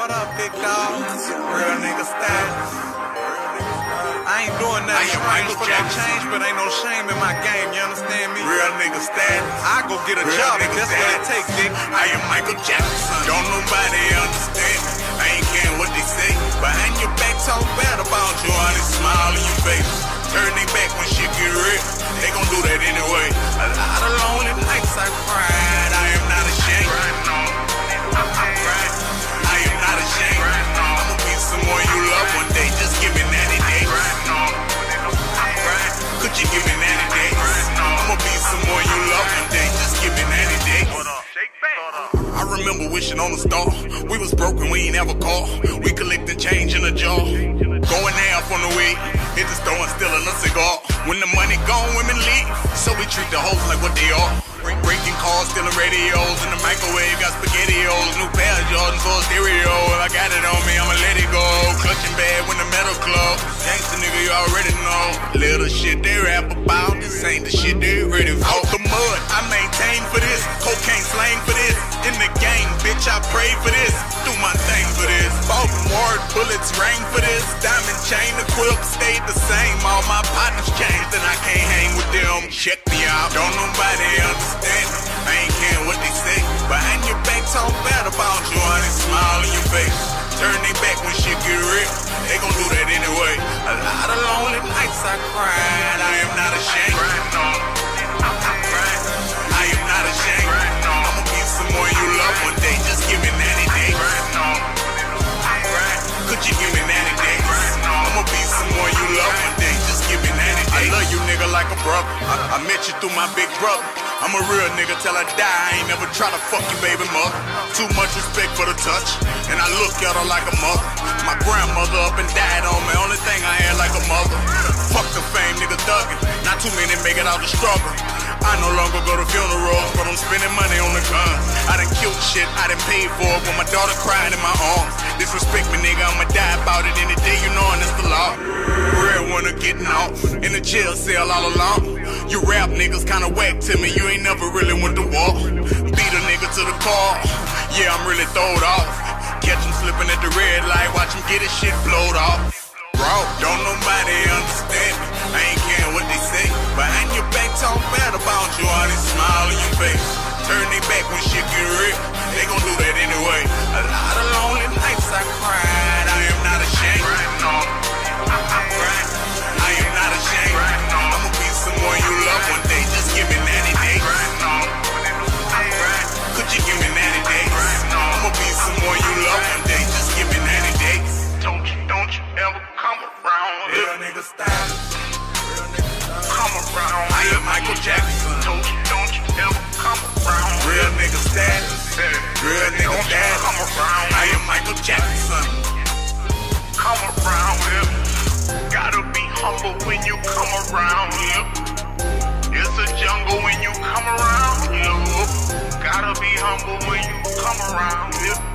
What up, big dog? Real nigga status. I ain't doing nothing strange for no Jackson. change, but ain't no shame in my game, you understand me? Real nigga status. I go get a Real job if nigga that's what it status. take, dick. I am Michael Jackson. Don't nobody understand me. I ain't caring what they say. Behind your back, talk bad about you. All this smile in your face. Turn they back when shit get real. They gon' do that anyway. A lot of lonely nights I cried. I remember wishing on a star. We was broken, we ain't ever caught. We collecting change in a jar. Going half on the week, Hit the store and stealing a cigar. When the money gone, women leave. So we treat the hoes like what they are. Break- Breaking cars, stealing radios. In the microwave, got spaghettios. New pair of Jordans for stereo. If I got it on me, I'ma let it go. Clutching bad when the metal club. Gangsta nigga, you already know. Little shit they rap about. This ain't the shit they for this. Cocaine slang for this. In the game, bitch, I pray for this. Do my thing for this. Baltimore bullets rain for this. Diamond chain, the quilt stayed the same. All my partners changed, and I can't hang with them. Check me out. Don't nobody understand. I ain't caring what they brother. I, I met you through my big brother. I'm a real nigga till I die. I ain't never try to fuck you, baby mother. Too much respect for the touch, and I look at her like a mother. My grandmother up and died on me. Only thing I had like a mother. Fuck the fame, nigga thuggin'. Not too many make it out the struggle. I no longer go to funerals, but I'm spending money on the guns. I done killed shit, I done paid for it when my daughter cried in my arms. Disrespect me, nigga, I'ma die about it any day, you know, and it's the law. Real winner getting off in the jail cell all along. You rap niggas kinda whack to me, you ain't never really went to war. Beat a nigga to the car, yeah, I'm really throwed off. Catch him slipping at the red light, watch him get his shit blowed off. Bro, don't nobody understand me. Don't you ever come around. Real nigga status. Come around. I am Michael Jackson. Don't you, don't you ever come around. Real nigga status. Real nigga status. come around. I am Michael Jackson. Come around here. Gotta be humble when you come around here. It's a jungle when you come around here. Gotta be humble when you come around here.